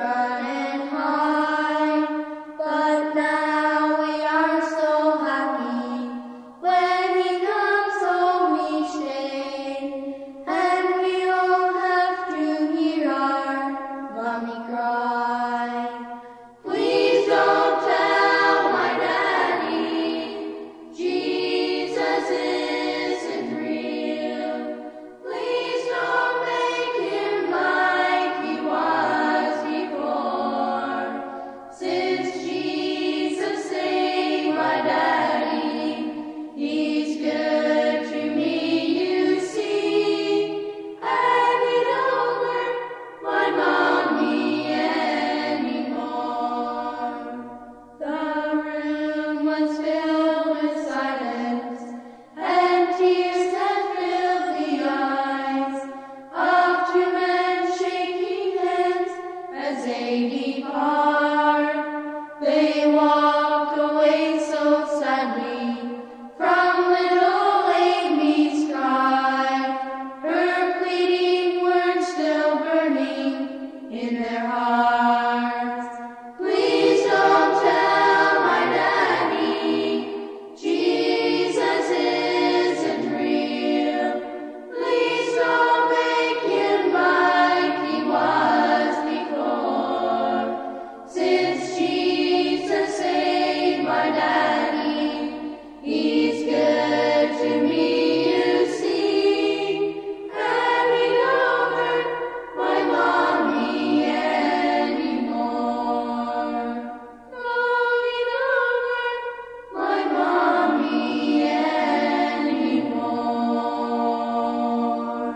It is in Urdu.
Bye.